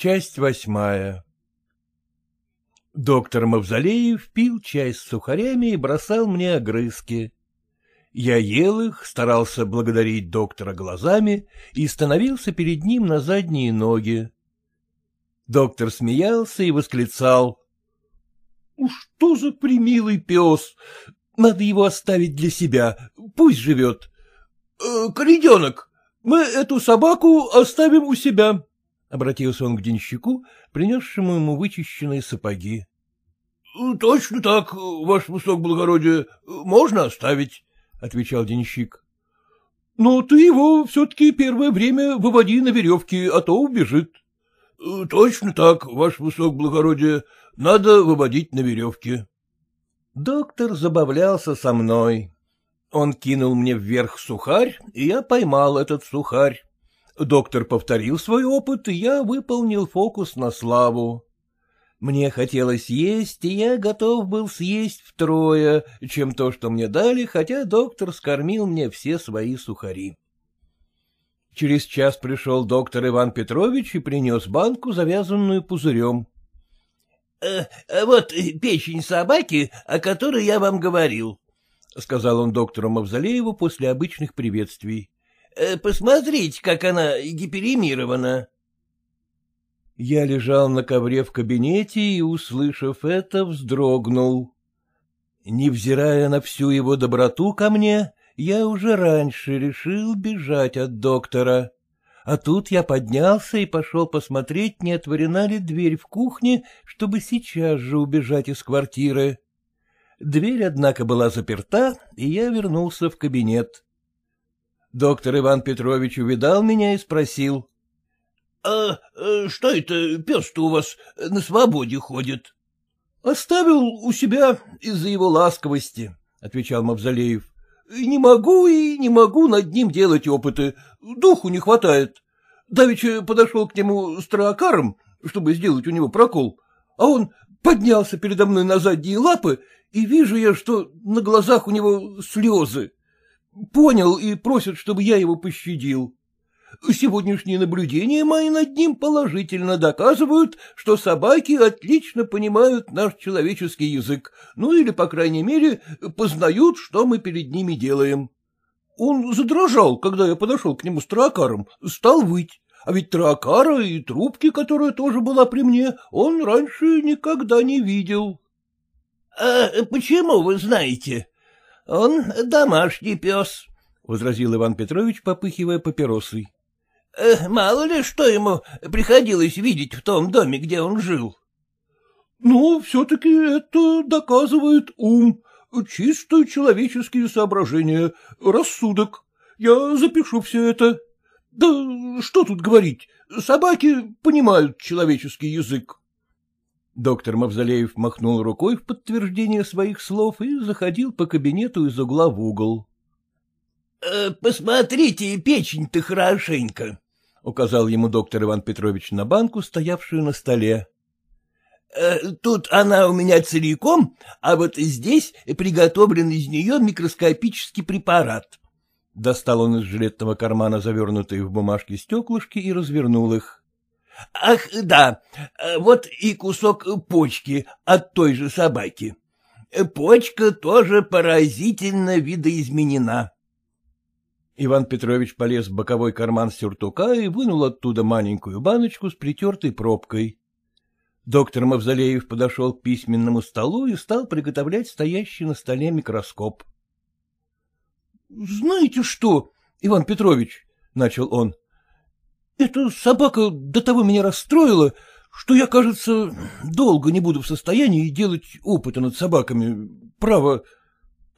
Часть восьмая Доктор Мавзолеев пил чай с сухарями и бросал мне огрызки. Я ел их, старался благодарить доктора глазами и становился перед ним на задние ноги. Доктор смеялся и восклицал. — Что за примилый пес! Надо его оставить для себя, пусть живет. Э, — Кориденок, мы эту собаку оставим у себя, — обратился он к денщику, принесшему ему вычищенные сапоги. — Точно так, ваше высокоблагородие, можно оставить, — отвечал денщик. — Но ты его все-таки первое время выводи на веревке, а то убежит. — Точно так, ваше высокоблагородие, надо выводить на веревке. Доктор забавлялся со мной. Он кинул мне вверх сухарь, и я поймал этот сухарь. Доктор повторил свой опыт, и я выполнил фокус на славу. Мне хотелось есть, и я готов был съесть втрое, чем то, что мне дали, хотя доктор скормил мне все свои сухари. Через час пришел доктор Иван Петрович и принес банку, завязанную пузырем. «Э, — Вот печень собаки, о которой я вам говорил, — сказал он доктору Мавзолееву после обычных приветствий. «Э, — Посмотрите, как она гиперемирована. Я лежал на ковре в кабинете и, услышав это, вздрогнул. Невзирая на всю его доброту ко мне, я уже раньше решил бежать от доктора. А тут я поднялся и пошел посмотреть, не отворена ли дверь в кухне, чтобы сейчас же убежать из квартиры. Дверь, однако, была заперта, и я вернулся в кабинет. Доктор Иван Петрович увидал меня и спросил. — А э, что это пес-то у вас на свободе ходит? — Оставил у себя из-за его ласковости, — отвечал Мавзолеев. — Не могу и не могу над ним делать опыты. Духу не хватает. Давеча подошел к нему с троакаром, чтобы сделать у него прокол, а он поднялся передо мной на задние лапы, и вижу я, что на глазах у него слезы. Понял и просит, чтобы я его пощадил. Сегодняшние наблюдения мои над ним положительно доказывают, что собаки отлично понимают наш человеческий язык, ну или, по крайней мере, познают, что мы перед ними делаем. Он задрожал, когда я подошел к нему с тракаром, стал выть. А ведь тракара и трубки, которая тоже была при мне, он раньше никогда не видел. — А почему вы знаете? Он домашний пес, — возразил Иван Петрович, попыхивая папиросой. Э, мало ли, что ему приходилось видеть в том доме, где он жил. — Ну, все-таки это доказывает ум, чисто человеческие соображения, рассудок. Я запишу все это. Да что тут говорить, собаки понимают человеческий язык. Доктор Мавзолеев махнул рукой в подтверждение своих слов и заходил по кабинету из угла в угол. Э, — Посмотрите, печень-то хорошенько, — указал ему доктор Иван Петрович на банку, стоявшую на столе. Э, — Тут она у меня целиком, а вот здесь приготовлен из нее микроскопический препарат. Достал он из жилетного кармана завернутые в бумажки стеклышки и развернул их. — Ах, да, вот и кусок почки от той же собаки. Почка тоже поразительно видоизменена. Иван Петрович полез в боковой карман сюртука и вынул оттуда маленькую баночку с притертой пробкой. Доктор Мавзолеев подошел к письменному столу и стал приготовлять стоящий на столе микроскоп. — Знаете что, Иван Петрович, — начал он, — эта собака до того меня расстроила, что я, кажется, долго не буду в состоянии делать опыты над собаками. Право,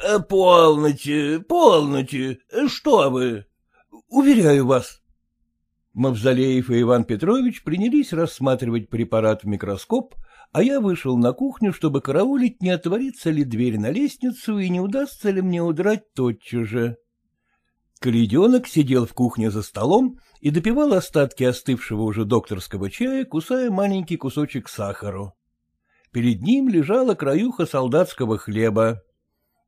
Э, — Полноте, полноте, что вы? — Уверяю вас. Мавзолеев и Иван Петрович принялись рассматривать препарат в микроскоп, а я вышел на кухню, чтобы караулить, не отворится ли дверь на лестницу и не удастся ли мне удрать тотчас же. Кориденок сидел в кухне за столом и допивал остатки остывшего уже докторского чая, кусая маленький кусочек сахару. Перед ним лежала краюха солдатского хлеба.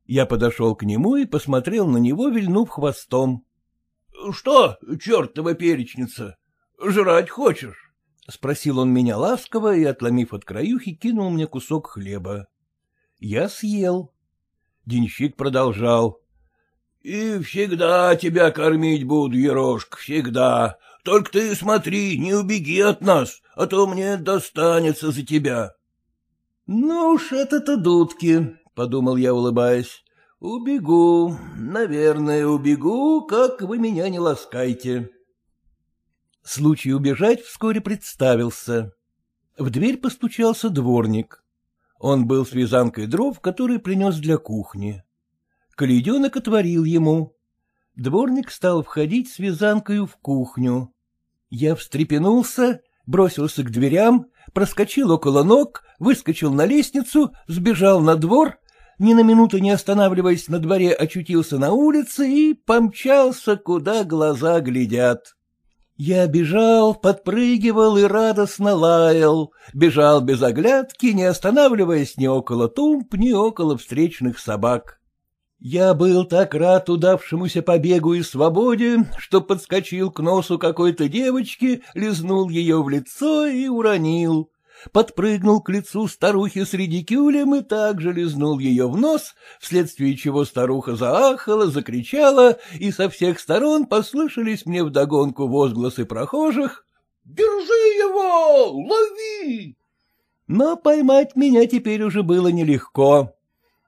Я подошел к нему и посмотрел на него, вильнув хвостом. — Что, чертова перечница, жрать хочешь? —— спросил он меня ласково и, отломив от краюхи, кинул мне кусок хлеба. Я съел. Денщик продолжал. — И всегда тебя кормить буду, Ерошка, всегда. Только ты смотри, не убеги от нас, а то мне достанется за тебя. — Ну уж это-то дудки, — подумал я, улыбаясь. — Убегу, наверное, убегу, как вы меня не ласкайте. Случай убежать вскоре представился. В дверь постучался дворник. Он был с вязанкой дров, который принес для кухни. Каледенок отворил ему. Дворник стал входить с вязанкою в кухню. Я встрепенулся, бросился к дверям, проскочил около ног, выскочил на лестницу, сбежал на двор, ни на минуту не останавливаясь на дворе, очутился на улице и помчался, куда глаза глядят. Я бежал, подпрыгивал и радостно лаял, бежал без оглядки, не останавливаясь ни около тумб, ни около встречных собак. Я был так рад удавшемуся побегу и свободе, что подскочил к носу какой-то девочки, лизнул ее в лицо и уронил подпрыгнул к лицу старухи с редикюлем и также лизнул ее в нос, вследствие чего старуха заахала, закричала, и со всех сторон послышались мне вдогонку возгласы прохожих «Держи его! Лови!» Но поймать меня теперь уже было нелегко.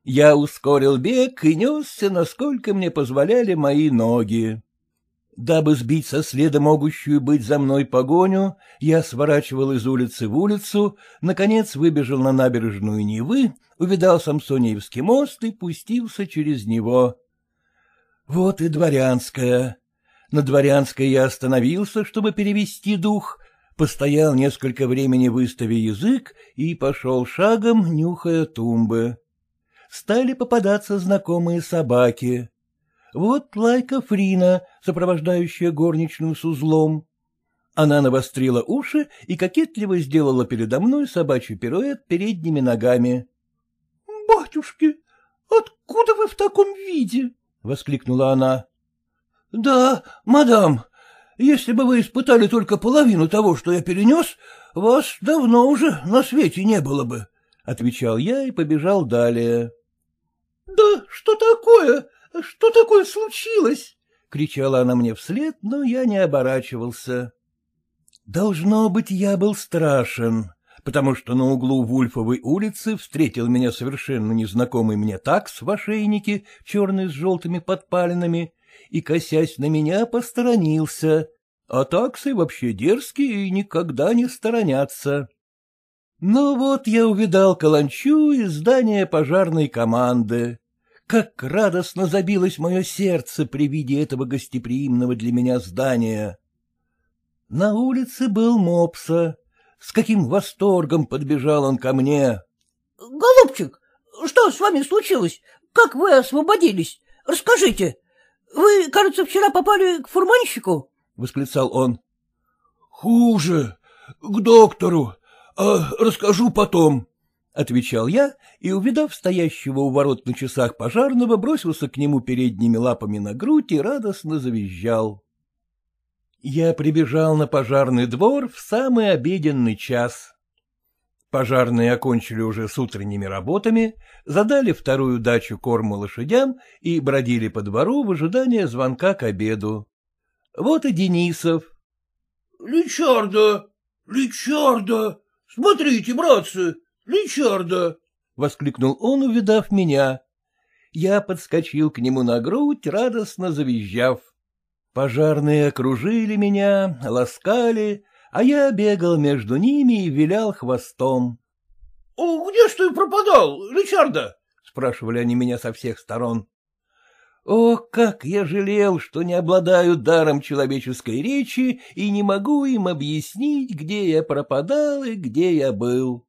Я ускорил бег и несся, насколько мне позволяли мои ноги. Дабы сбить со следа могущую быть за мной погоню, я сворачивал из улицы в улицу, наконец выбежал на набережную Невы, увидал Самсониевский мост и пустился через него. Вот и дворянская. На дворянской я остановился, чтобы перевести дух, постоял несколько времени, выставя язык, и пошел шагом, нюхая тумбы. Стали попадаться знакомые собаки. Вот лайка Фрина, сопровождающая горничную с узлом. Она навострила уши и кокетливо сделала передо мной собачий пируэт передними ногами. — Батюшки, откуда вы в таком виде? — воскликнула она. — Да, мадам, если бы вы испытали только половину того, что я перенес, вас давно уже на свете не было бы, — отвечал я и побежал далее. — Да что такое? Что такое случилось? — кричала она мне вслед, но я не оборачивался. Должно быть, я был страшен, потому что на углу Вульфовой улицы встретил меня совершенно незнакомый мне такс в ошейнике, черный с желтыми подпалинами, и, косясь на меня, посторонился, а таксы вообще дерзкие и никогда не сторонятся. Ну вот я увидал каланчу и здание пожарной команды. Как радостно забилось мое сердце при виде этого гостеприимного для меня здания. На улице был Мопса. С каким восторгом подбежал он ко мне. — Голубчик, что с вами случилось? Как вы освободились? Расскажите. Вы, кажется, вчера попали к фурманщику? — восклицал он. — Хуже. К доктору. А расскажу потом, — отвечал я и, увидав стоящего у ворот на часах пожарного, бросился к нему передними лапами на грудь и радостно завизжал. Я прибежал на пожарный двор в самый обеденный час. Пожарные окончили уже с утренними работами, задали вторую дачу корму лошадям и бродили по двору в ожидании звонка к обеду. Вот и Денисов. — Личарда! Личарда! Смотрите, братцы, Личарда! — воскликнул он, увидав меня. Я подскочил к нему на грудь, радостно завизжав. Пожарные окружили меня, ласкали, а я бегал между ними и вилял хвостом. — Где ж ты пропадал, Личарда? — спрашивали они меня со всех сторон. О, как я жалел, что не обладаю даром человеческой речи и не могу им объяснить, где я пропадал и где я был.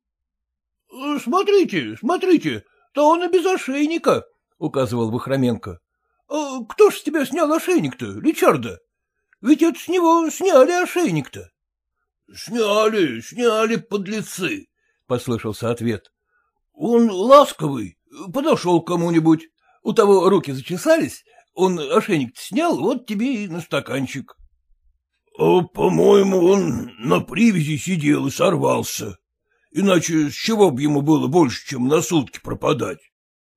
— Смотрите, смотрите, то он и без ошейника, — указывал Вахроменко. А — Кто ж с тебя снял ошейник-то, Личарда? Ведь это с него сняли ошейник-то. — Сняли, сняли, подлецы, — послышался ответ. — Он ласковый, подошел к кому-нибудь, у того руки зачесались, он ошейник снял, вот тебе и на стаканчик. — А, — По-моему, он на привязи сидел и сорвался. Иначе с чего бы ему было больше, чем на сутки пропадать?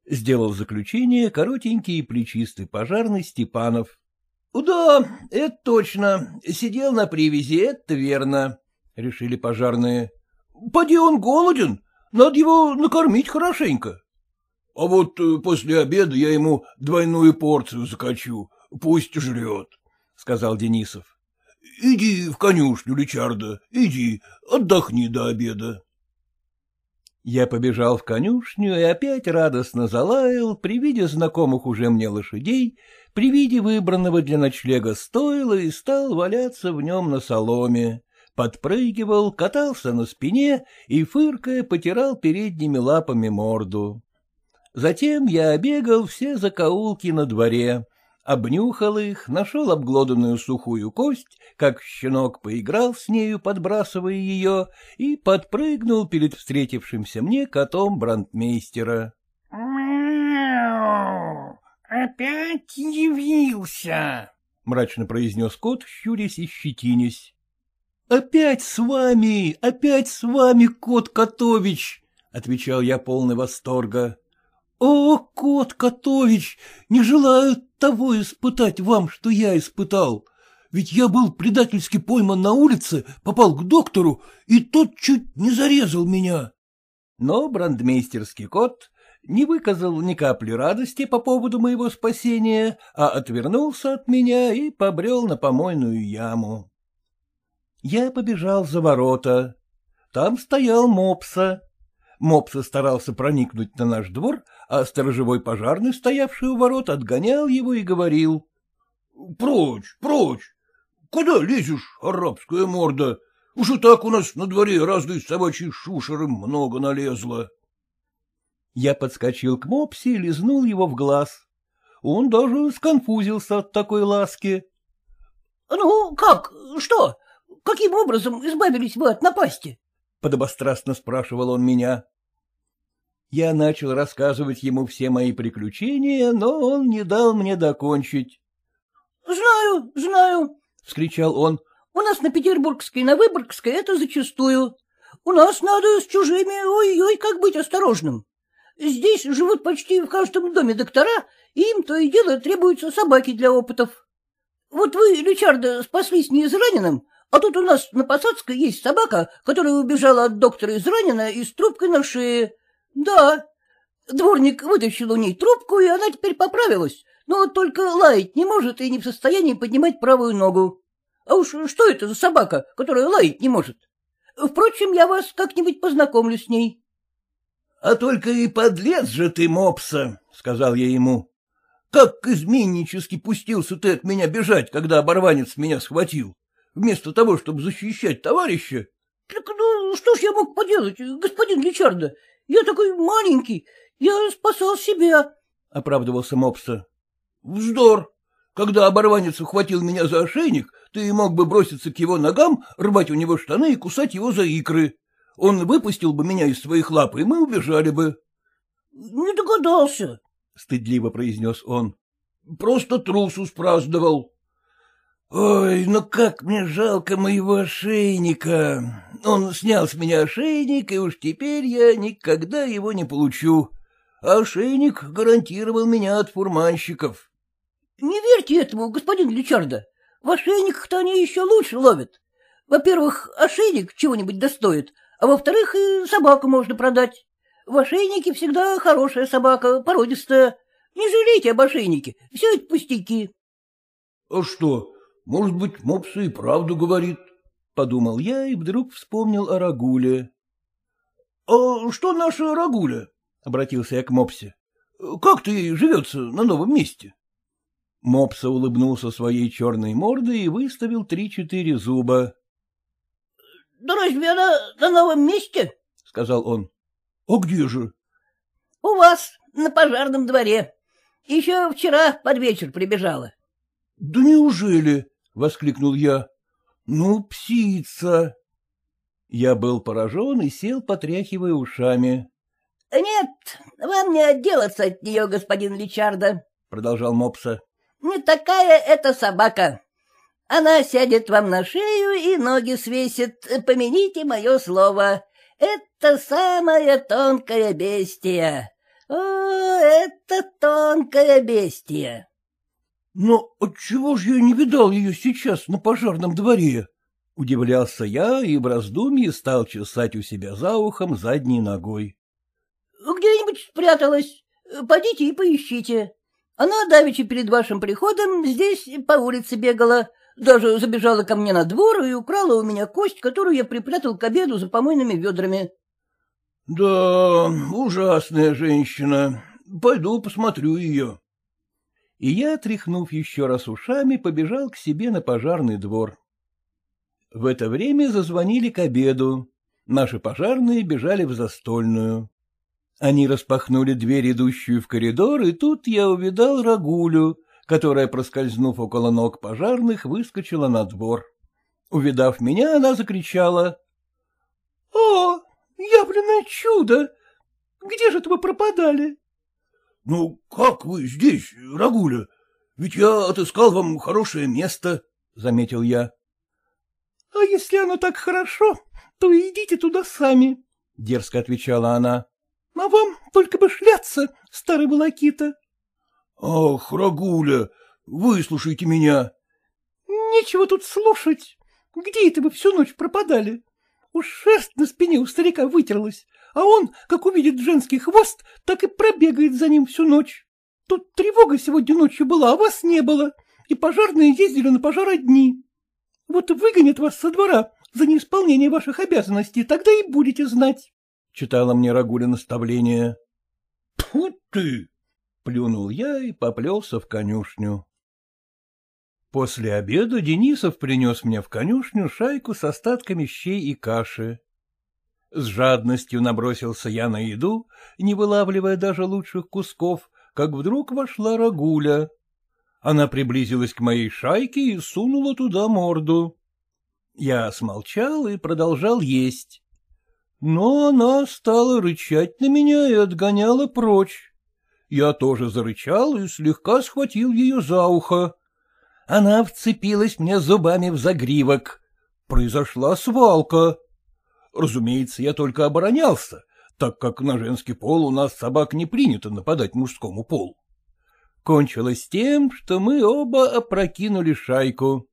Сделал заключение коротенький и плечистый пожарный Степанов. — Да, это точно. Сидел на привязи, это верно, — решили пожарные. — Поди он голоден, надо его накормить хорошенько. — А вот э, после обеда я ему двойную порцию закачу, пусть жрет, — сказал Денисов. — Иди в конюшню, Личарда, иди, отдохни до обеда. Я побежал в конюшню и опять радостно залаял при виде знакомых уже мне лошадей, при виде выбранного для ночлега стойла и стал валяться в нем на соломе, подпрыгивал, катался на спине и, фыркая, потирал передними лапами морду. Затем я обегал все закоулки на дворе, обнюхал их, нашел обглоданную сухую кость, как щенок поиграл с нею, подбрасывая ее, и подпрыгнул перед встретившимся мне котом брандмейстера. Опять явился, — мрачно произнес кот, щурясь и щетинясь. — Опять с вами, опять с вами, кот Котович! — отвечал я полный восторга. «О, кот Котович, не желаю того испытать вам, что я испытал. Ведь я был предательски пойман на улице, попал к доктору, и тот чуть не зарезал меня». Но брандмейстерский кот не выказал ни капли радости по поводу моего спасения, а отвернулся от меня и побрел на помойную яму. Я побежал за ворота. Там стоял мопса. Мопса старался проникнуть на наш двор, а сторожевой пожарный, стоявший у ворот, отгонял его и говорил. — Прочь, прочь! Куда лезешь, арабская морда? Уж и так у нас на дворе разной собачьей шушеры много налезло. Я подскочил к Мопсе и лизнул его в глаз. Он даже сконфузился от такой ласки. — Ну, как? Что? Каким образом избавились вы от напасти? — подобострастно спрашивал он меня. Я начал рассказывать ему все мои приключения, но он не дал мне докончить. — Знаю, знаю, — вскричал он. — У нас на Петербургской и на Выборгской это зачастую. У нас надо с чужими ой-ой как быть осторожным. Здесь живут почти в каждом доме доктора, и им то и дело требуются собаки для опытов. Вот вы, Ричарда, спаслись не израненным, а тут у нас на Посадской есть собака, которая убежала от доктора изранена и с трубкой на шее. Да, дворник вытащил у ней трубку, и она теперь поправилась, но только лаять не может и не в состоянии поднимать правую ногу. А уж что это за собака, которая лаять не может? Впрочем, я вас как-нибудь познакомлю с ней. — А только и подлец же ты, мопса, — сказал я ему. — Как изменнически пустился ты от меня бежать, когда оборванец меня схватил, вместо того, чтобы защищать товарища. — Так ну что ж я мог поделать, господин Личардо? Я такой маленький, я спасал себя, — оправдывался Мопса. — Вздор! Когда оборванец ухватил меня за ошейник, ты мог бы броситься к его ногам, рвать у него штаны и кусать его за икры. Он выпустил бы меня из своих лап, и мы убежали бы. — Не догадался, — стыдливо произнес он. — Просто трусу спраздновал. Ой, ну как мне жалко моего ошейника. Он снял с меня ошейник, и уж теперь я никогда его не получу. А ошейник гарантировал меня от фурманщиков. — Не верьте этому, господин Личарда. В ошейниках-то они еще лучше ловят. Во-первых, ошейник чего-нибудь достоит, а во-вторых, и собаку можно продать. В ошейнике всегда хорошая собака, породистая. Не жалейте об ошейнике, все это пустяки. — А что, может быть, мопса и правду говорит? — подумал я и вдруг вспомнил о Рагуле. — А что наша Рагуля? — обратился я к мопсе. — Как ты живется на новом месте? Мопса улыбнулся своей черной мордой и выставил три-четыре зуба. — Да разве она на новом месте? — сказал он. — А где же? — У вас, на пожарном дворе. Еще вчера под вечер прибежала. — Да неужели? — воскликнул я. — Ну, псица! Я был поражен и сел, потряхивая ушами. — Нет, вам не отделаться от нее, господин Личарда, — продолжал Мопса. — Не такая это собака. Она сядет вам на шею и ноги свесит. Помяните мое слово. Это самая тонкая бестия. О, это тонкая бестия. Но отчего же я не видал ее сейчас на пожарном дворе? Удивлялся я и в раздумье стал чесать у себя за ухом задней ногой. — Где-нибудь спряталась. Пойдите и поищите. Она давеча перед вашим приходом здесь по улице бегала, даже забежала ко мне на двор и украла у меня кость, которую я припрятал к обеду за помойными ведрами. — Да, ужасная женщина. Пойду посмотрю ее. И я, тряхнув еще раз ушами, побежал к себе на пожарный двор. В это время зазвонили к обеду. Наши пожарные бежали в застольную. Они распахнули дверь, идущую в коридор, и тут я увидал Рагулю, которая, проскользнув около ног пожарных, выскочила на двор. Увидав меня, она закричала. — О, явленное чудо! Где же вы пропадали? — Ну, как вы здесь, Рагуля? Ведь я отыскал вам хорошее место, — заметил я. — А если оно так хорошо, то идите туда сами, — дерзко отвечала она. — А вам только бы шляться, старый волокита. — Ах, Рагуля, выслушайте меня. — Нечего тут слушать. Где это вы всю ночь пропадали? Уж шерсть на спине у старика вытерлась, а он, как увидит женский хвост, так и пробегает за ним всю ночь. Тут тревога сегодня ночью была, а вас не было, и пожарные ездили на пожар одни. Вот выгонят вас со двора за неисполнение ваших обязанностей, тогда и будете знать. — читала мне Рагуля наставление. — Тьфу ты! — плюнул я и поплелся в конюшню. После обеда Денисов принес мне в конюшню шайку с остатками щей и каши. С жадностью набросился я на еду, не вылавливая даже лучших кусков, как вдруг вошла Рагуля. Она приблизилась к моей шайке и сунула туда морду. Я смолчал и продолжал есть. Но она стала рычать на меня и отгоняла прочь. Я тоже зарычал и слегка схватил ее за ухо. Она вцепилась мне зубами в загривок. Произошла свалка. Разумеется, я только оборонялся, так как на женский пол у нас собак не принято нападать мужскому полу кончилось тем, что мы оба опрокинули шайку.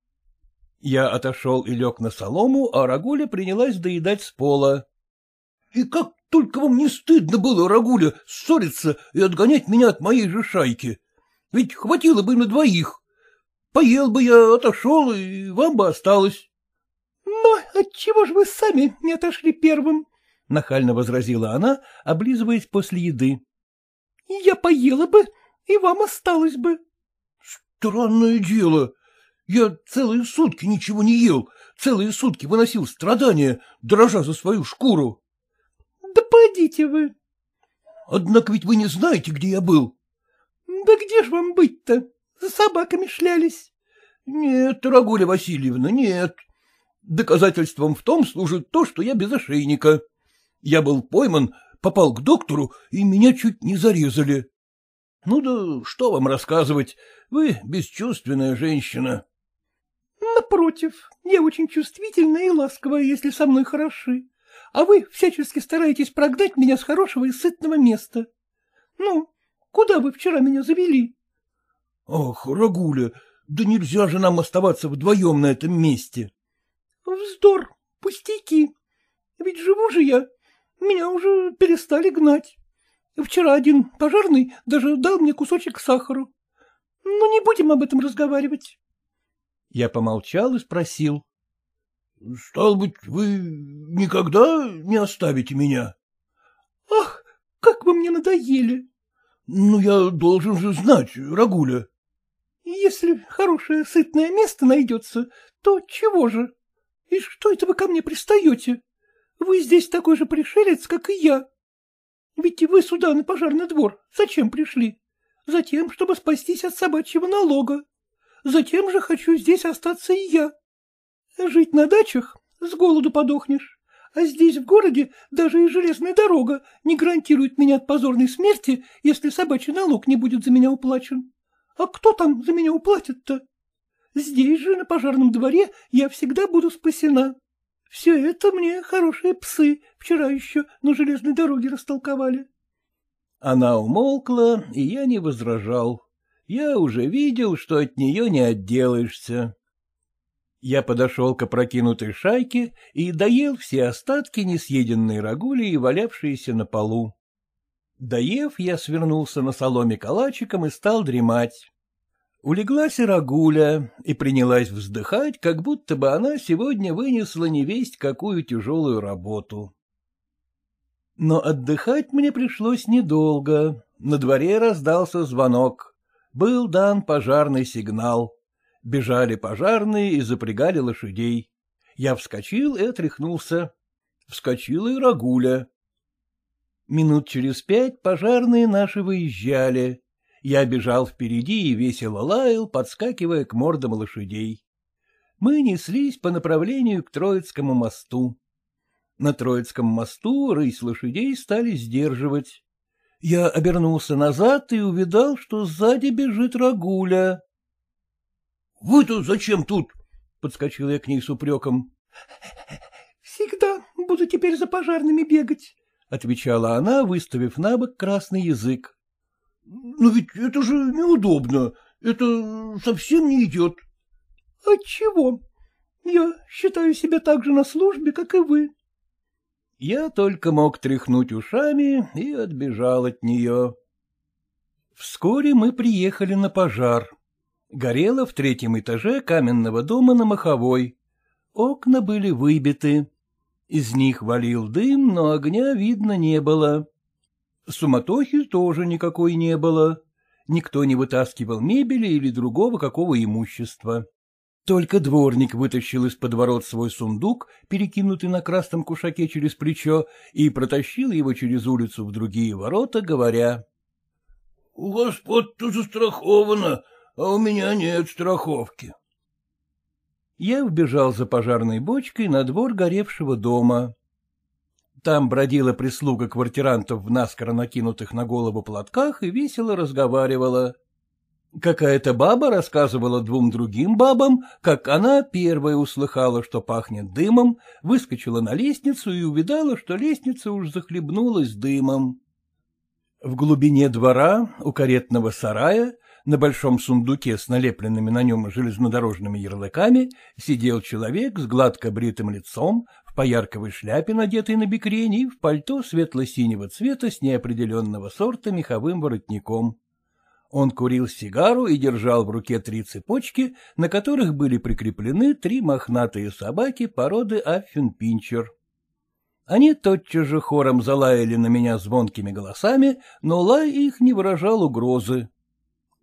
Я отошел и лег на солому, а Рагуля принялась доедать с пола. — И как только вам не стыдно было, Рагуля, ссориться и отгонять меня от моей же шайки? Ведь хватило бы на двоих. Поел бы я, отошел, и вам бы осталось. — Но отчего же вы сами не отошли первым? — нахально возразила она, облизываясь после еды. — Я поела бы, и вам осталось бы. — Странное дело. Я целые сутки ничего не ел, целые сутки выносил страдания, дрожа за свою шкуру. — Да пойдите вы. — Однако ведь вы не знаете, где я был. — Да где ж вам быть-то? За собаками шлялись. — Нет, Рагуля Васильевна, нет. Доказательством в том служит то, что я без ошейника. Я был пойман, попал к доктору, и меня чуть не зарезали. Ну да что вам рассказывать, вы бесчувственная женщина. Напротив, я очень чувствительная и ласковая, если со мной хороши, а вы всячески стараетесь прогнать меня с хорошего и сытного места. Ну, куда вы вчера меня завели? Ах, Рагуля, да нельзя же нам оставаться вдвоем на этом месте. Вздор, пустяки. Ведь живу же я, меня уже перестали гнать. Вчера один пожарный даже дал мне кусочек сахару. Но не будем об этом разговаривать. Я помолчал и спросил. — Стал быть, вы никогда не оставите меня? — Ах, как вы мне надоели! — Ну, я должен же знать, Рагуля. — Если хорошее сытное место найдется, то чего же? И что это вы ко мне пристаете? Вы здесь такой же пришелец, как и я. Ведь вы сюда, на пожарный двор, зачем пришли? Затем, чтобы спастись от собачьего налога. Затем же хочу здесь остаться и я. Жить на дачах с голоду подохнешь, а здесь в городе даже и железная дорога не гарантирует меня от позорной смерти, если собачий налог не будет за меня уплачен. А кто там за меня уплатит-то? Здесь же, на пожарном дворе, я всегда буду спасена. Все это мне хорошие псы вчера еще на железной дороге растолковали. Она умолкла, и я не возражал. Я уже видел, что от нее не отделаешься. Я подошел к опрокинутой шайке и доел все остатки несъеденной рагули валявшиеся на полу. Доев, я свернулся на соломе калачиком и стал дремать. Улеглась и рагуля, и принялась вздыхать, как будто бы она сегодня вынесла невесть какую тяжелую работу. Но отдыхать мне пришлось недолго. На дворе раздался звонок. Был дан пожарный сигнал. Бежали пожарные и запрягали лошадей. Я вскочил и отряхнулся. Вскочила и рагуля. Минут через пять пожарные наши выезжали. Я бежал впереди и весело лаял, подскакивая к мордам лошадей. Мы неслись по направлению к Троицкому мосту. На Троицком мосту рысь лошадей стали сдерживать. Я обернулся назад и увидал, что сзади бежит Рагуля. — Вы-то зачем тут? — подскочил я к ней с упреком. — Всегда буду теперь за пожарными бегать, — отвечала она, выставив на бок красный язык. — Но ведь это же неудобно, это совсем не идет. — Отчего? Я считаю себя так же на службе, как и вы. Я только мог тряхнуть ушами и отбежал от нее. Вскоре мы приехали на пожар. Горело в третьем этаже каменного дома на Маховой. Окна были выбиты. Из них валил дым, но огня видно не было. Суматохи тоже никакой не было. Никто не вытаскивал мебели или другого какого имущества. Только дворник вытащил из-под ворот свой сундук, перекинутый на красном кушаке через плечо, и протащил его через улицу в другие ворота, говоря. — У господ-то застраховано, а у меня нет страховки. Я вбежал за пожарной бочкой на двор горевшего дома. Там бродила прислуга квартирантов в наскоро накинутых на голову платках и весело разговаривала. Какая-то баба рассказывала двум другим бабам, как она первая услыхала, что пахнет дымом, выскочила на лестницу и увидала, что лестница уж захлебнулась дымом. В глубине двора, у каретного сарая, на большом сундуке с налепленными на нем железнодорожными ярлыками, сидел человек с гладко бритым лицом, в поярковой шляпе, надетой на бекрень, и в пальто светло-синего цвета с неопределенного сорта меховым воротником. Он курил сигару и держал в руке три цепочки, на которых были прикреплены три мохнатые собаки породы Аффенпинчер. Они тотчас же хором залаяли на меня звонкими голосами, но лай их не выражал угрозы.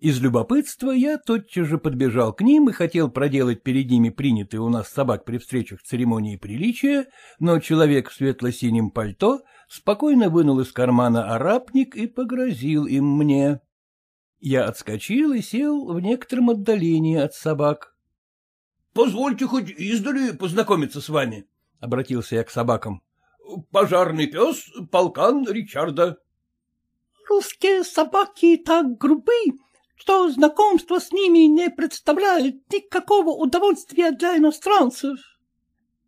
Из любопытства я тотчас же подбежал к ним и хотел проделать перед ними принятые у нас собак при встречах церемонии приличия, но человек в светло-синем пальто спокойно вынул из кармана арапник и погрозил им мне. Я отскочил и сел в некотором отдалении от собак. — Позвольте хоть издали познакомиться с вами, — обратился я к собакам. — Пожарный пес полкан Ричарда. — Русские собаки так грубы, что знакомство с ними не представляет никакого удовольствия для иностранцев.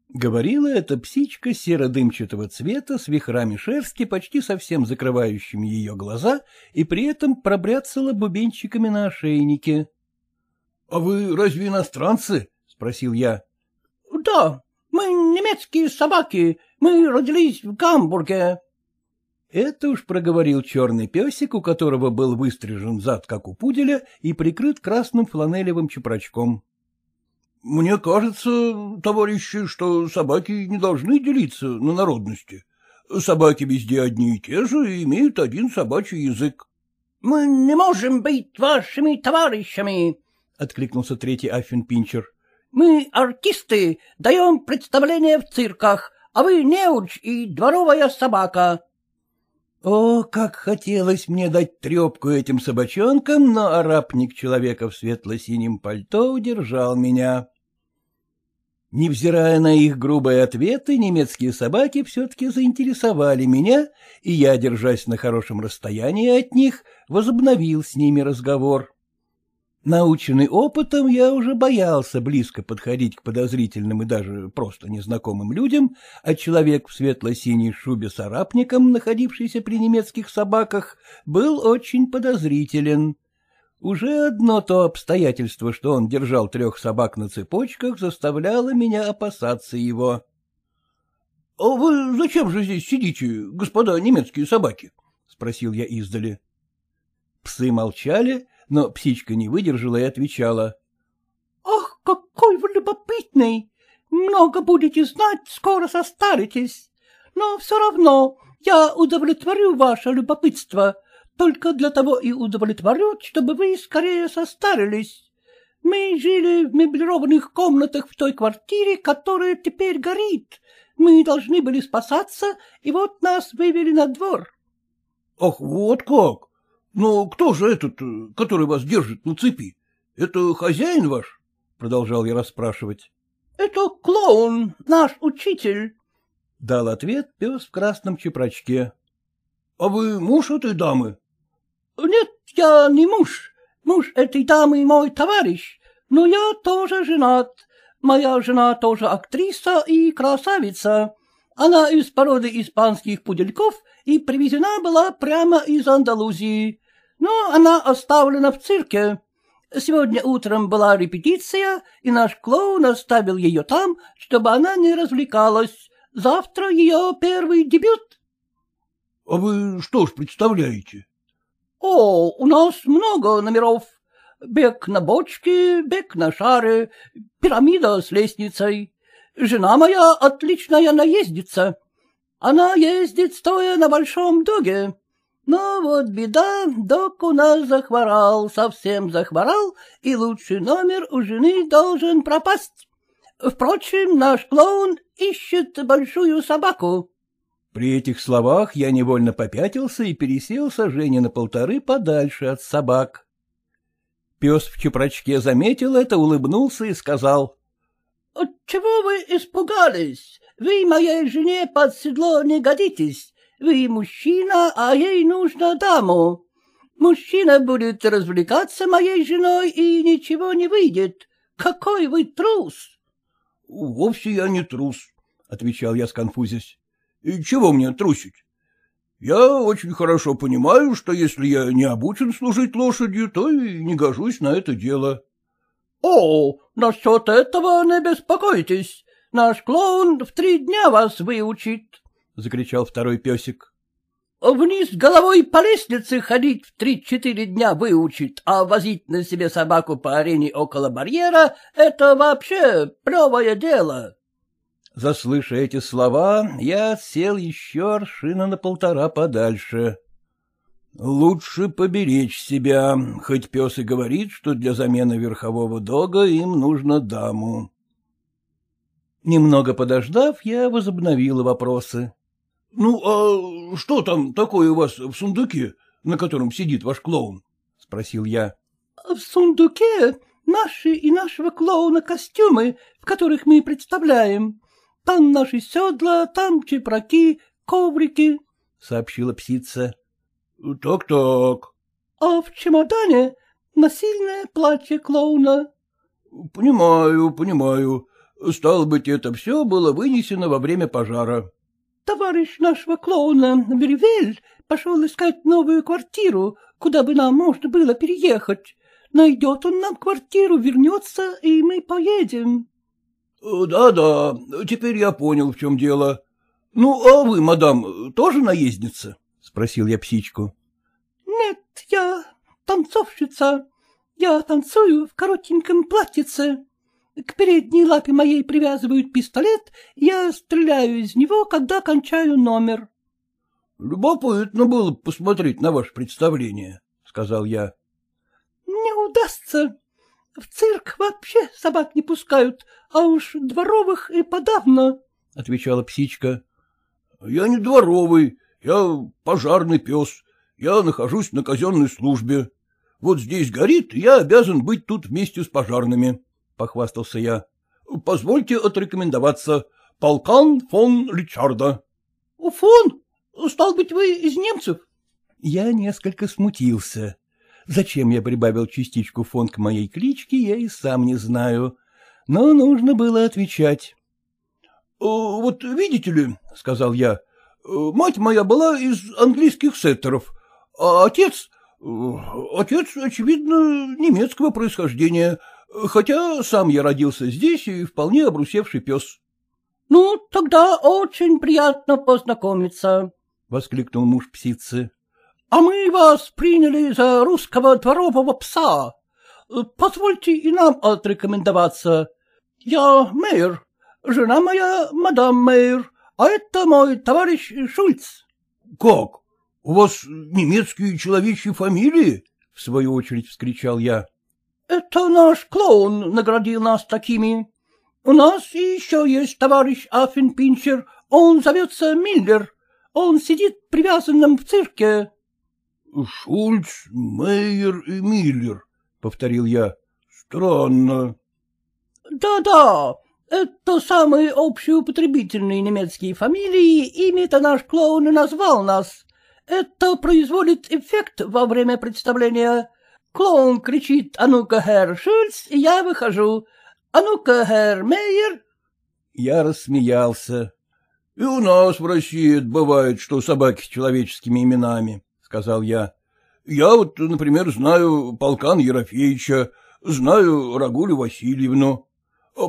Говорила эта псичка серо-дымчатого цвета с вихрами шерсти, почти совсем закрывающими ее глаза, и при этом пробряцала бубенчиками на ошейнике. — А вы разве иностранцы? — спросил я. — Да, мы немецкие собаки, мы родились в Гамбурге. Это уж проговорил черный песик, у которого был выстрижен зад, как у пуделя, и прикрыт красным фланелевым чепрачком. Мне кажется, товарищи, что собаки не должны делиться на народности. Собаки везде одни и те же и имеют один собачий язык. — Мы не можем быть вашими товарищами, — откликнулся третий Аффенпинчер. — Мы артисты, даем представления в цирках, а вы неуч и дворовая собака. О, как хотелось мне дать трепку этим собачонкам, но арапник человека в светло-синем пальто удержал меня. Невзирая на их грубые ответы, немецкие собаки все-таки заинтересовали меня, и я, держась на хорошем расстоянии от них, возобновил с ними разговор. Наученный опытом, я уже боялся близко подходить к подозрительным и даже просто незнакомым людям, а человек в светло-синей шубе с арапником, находившийся при немецких собаках, был очень подозрителен. Уже одно то обстоятельство, что он держал трех собак на цепочках, заставляло меня опасаться его. — А вы зачем же здесь сидите, господа немецкие собаки? — спросил я издали. Псы молчали, но псичка не выдержала и отвечала. — Ах, какой вы любопытный! Много будете знать, скоро состаритесь. Но все равно я удовлетворю ваше любопытство, только для того и удовлетворю, чтобы вы скорее состарились. Мы жили в меблированных комнатах в той квартире, которая теперь горит. Мы должны были спасаться, и вот нас вывели на двор. — Ах, вот как! Но кто же этот, э, который вас держит на цепи? Это хозяин ваш? — продолжал я расспрашивать. — Это клоун, наш учитель. — дал ответ пес в красном чепрачке. — А вы муж этой дамы? — Нет, я не муж. Муж этой дамы мой товарищ, но я тоже женат. Моя жена тоже актриса и красавица. Она из породы испанских пудельков и привезена была прямо из Андалузии но она оставлена в цирке. Сегодня утром была репетиция, и наш клоун оставил ее там, чтобы она не развлекалась. Завтра ее первый дебют. — А вы что ж представляете? — О, у нас много номеров. Бег на бочке, бег на шары, пирамида с лестницей. Жена моя отличная наездница. Она ездит, стоя на большом доге. Но вот беда, док у нас захворал, совсем захворал, и лучший номер у жены должен пропасть. Впрочем, наш клоун ищет большую собаку. При этих словах я невольно попятился и пересел сожжение на полторы подальше от собак. Пес в чепрачке заметил это, улыбнулся и сказал. — Чего вы испугались? Вы моей жене под седло не годитесь. Вы мужчина, а ей нужно даму. Мужчина будет развлекаться моей женой, и ничего не выйдет. Какой вы трус! — Вовсе я не трус, — отвечал я, сконфузясь. — И чего мне трусить? Я очень хорошо понимаю, что если я не обучен служить лошадью, то и не гожусь на это дело. — О, насчет этого не беспокойтесь. Наш клоун в три дня вас выучит. — закричал второй песик. — Вниз головой по лестнице ходить в три-четыре дня выучит, а возить на себе собаку по арене около барьера — это вообще плевое дело. Заслыша эти слова, я сел еще аршина на полтора подальше. Лучше поберечь себя, хоть пес и говорит, что для замены верхового дога им нужно даму. Немного подождав, я возобновила вопросы. — Ну, а что там такое у вас в сундуке, на котором сидит ваш клоун? — спросил я. — В сундуке наши и нашего клоуна костюмы, в которых мы представляем. Там наши седла, там чепраки, коврики, — сообщила псица. Так — Так-так. — А в чемодане насильное платье клоуна. — Понимаю, понимаю. Стало быть, это все было вынесено во время пожара товарищ нашего клоуна Бервель пошел искать новую квартиру, куда бы нам можно было переехать. Найдет он нам квартиру, вернется, и мы поедем. Да, — Да-да, теперь я понял, в чем дело. Ну, а вы, мадам, тоже наездница? — спросил я псичку. — Нет, я танцовщица. Я танцую в коротеньком платьице. К передней лапе моей привязывают пистолет, я стреляю из него, когда кончаю номер. — Любопытно было посмотреть на ваше представление, — сказал я. — Не удастся. В цирк вообще собак не пускают, а уж дворовых и подавно, — отвечала псичка. — Я не дворовый, я пожарный пес, я нахожусь на казенной службе. Вот здесь горит, я обязан быть тут вместе с пожарными. — похвастался я. — Позвольте отрекомендоваться. Полкан фон Ричарда. — Фон? Стал быть, вы из немцев? Я несколько смутился. Зачем я прибавил частичку фон к моей кличке, я и сам не знаю. Но нужно было отвечать. «Э, — Вот видите ли, — сказал я, э, — мать моя была из английских сеттеров, а отец... Э, отец, очевидно, немецкого происхождения, хотя сам я родился здесь и вполне обрусевший пес. — Ну, тогда очень приятно познакомиться, — воскликнул муж псицы. — А мы вас приняли за русского дворового пса. Позвольте и нам отрекомендоваться. Я Мейер, жена моя мадам Мейер, а это мой товарищ Шульц. — Как? У вас немецкие человечьи фамилии? — в свою очередь вскричал я. — Это наш клоун наградил нас такими. У нас еще есть товарищ Аффенпинчер, он зовется Миллер. Он сидит привязанным в цирке. — Шульц, Мейер и Миллер, — повторил я. — Странно. Да — Да-да, это самые общеупотребительные немецкие фамилии, ими-то наш клоун и назвал нас. Это производит эффект во время представления. Клоун кричит «А ну-ка, Herr Шульц!» и я выхожу. «А ну-ка, Herr Мейер!» Я рассмеялся. — И у нас в России бывает, что собаки с человеческими именами, — сказал я. — Я вот, например, знаю полкан Ерофеевича, знаю Рагулю Васильевну.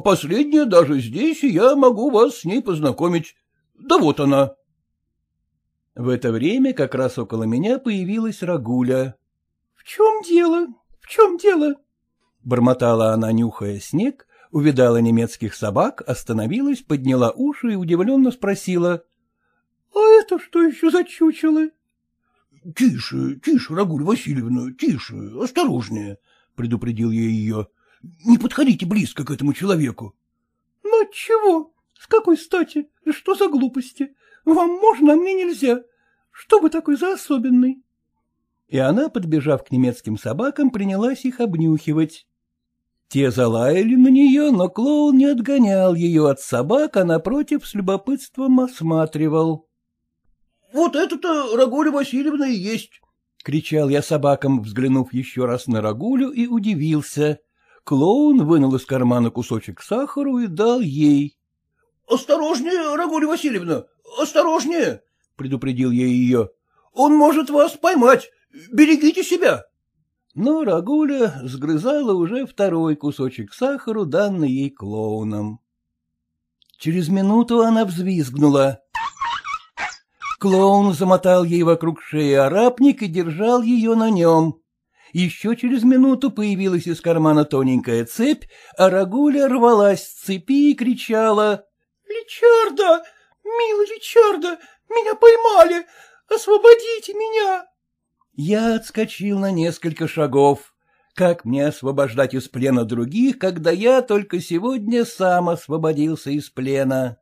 Последняя даже здесь, и я могу вас с ней познакомить. Да вот она. В это время как раз около меня появилась Рагуля. — чем дело? В чем дело? Бормотала она, нюхая снег, увидала немецких собак, остановилась, подняла уши и удивленно спросила. — А это что еще за чучело? — Тише, тише, Рагуль Васильевна, тише, осторожнее, — предупредил я ее. — Не подходите близко к этому человеку. — Ну чего? С какой стати? Что за глупости? Вам можно, а мне нельзя. Что вы такой за особенный? И она, подбежав к немецким собакам, принялась их обнюхивать. Те залаяли на нее, но клоун не отгонял ее от собак, а напротив с любопытством осматривал. — Вот это-то Рагуля Васильевна и есть! — кричал я собакам, взглянув еще раз на Рагулю, и удивился. Клоун вынул из кармана кусочек сахару и дал ей. — Осторожнее, Рагуля Васильевна, осторожнее! — предупредил я ее. — Он может вас поймать. Берегите себя. Но Рагуля сгрызала уже второй кусочек сахару, данный ей клоуном. Через минуту она взвизгнула. Клоун замотал ей вокруг шеи арапник и держал ее на нем. Еще через минуту появилась из кармана тоненькая цепь, а Рагуля рвалась с цепи и кричала. — Личарда! Милый Личарда! Меня поймали! Освободите меня! Я отскочил на несколько шагов. Как мне освобождать из плена других, когда я только сегодня сам освободился из плена?